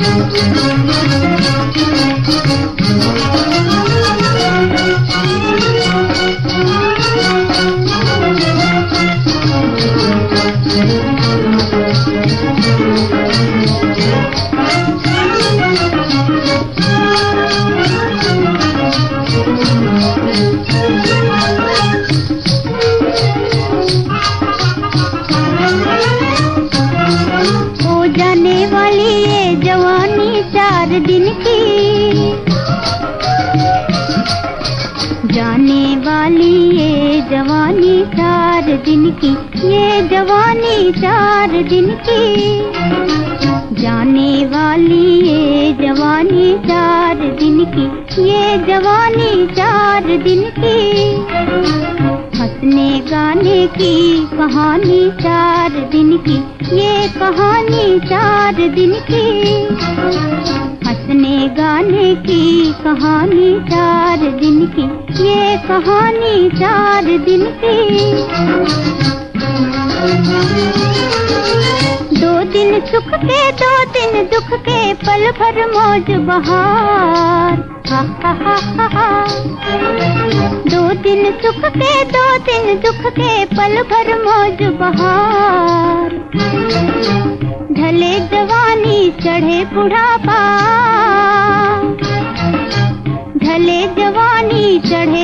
दिन वाली, ये जवानी चार दिन की, ये जवानी चार दिन की। जाने वाली, ये जवानी चार दिन की, ये जवानी चार दिन की। हंसने गाने की कहानी चार दिन की, ये कहानी चार दिन की। गाने की कहानी चार दिन की, ये कहानी चार दिन की। दो दिन सुख के, दो दिन दुख के, पल भर मौज बहार। दो दिन सुख के, दो दिन दुख के, पल भर मौज बहार। ढले जवानी चढ़े बुढ़ापा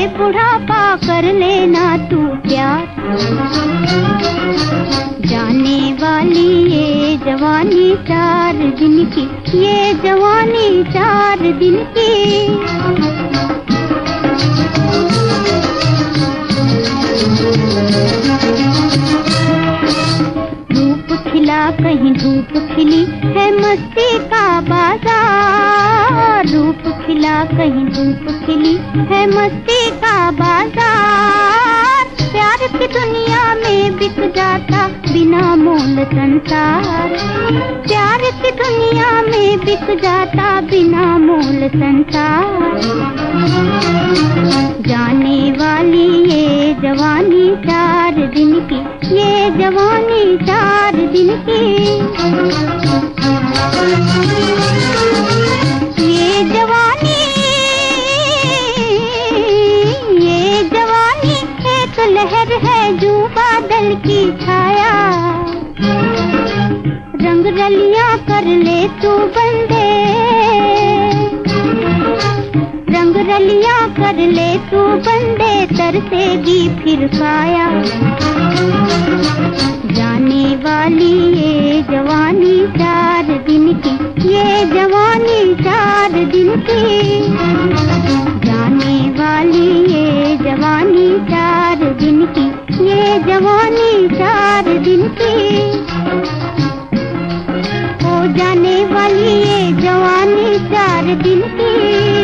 बुढ़ापा कर लेना तू प्यार। जाने वाली ये जवानी चार दिन की, ये जवानी चार दिन की। धूप खिली है मस्ती का बाज़ार। रूप खिला कहीं धूप खिली है मस्ती का बाज़ार। प्यार की दुनिया में बिक जाता बिना मोल संसार। प्यार की दुनिया में बिक जाता बिना मोल संसार। चार दिन की, ये जवानी चार दिन की। ये जवानी ये जवानी एक लहर है जो बादल की छाया। रंग रलिया कर ले तू बंदे। रंग रलिया कर ले तू बंदे तरसेगी फिर काया। जाने वाली ये जवानी चार दिन की, ये जवानी चार दिन की। जाने वाली ये जवानी चार दिन की, ये जवानी चार दिन की। हो जाने वाली ये जवानी चार दिन की।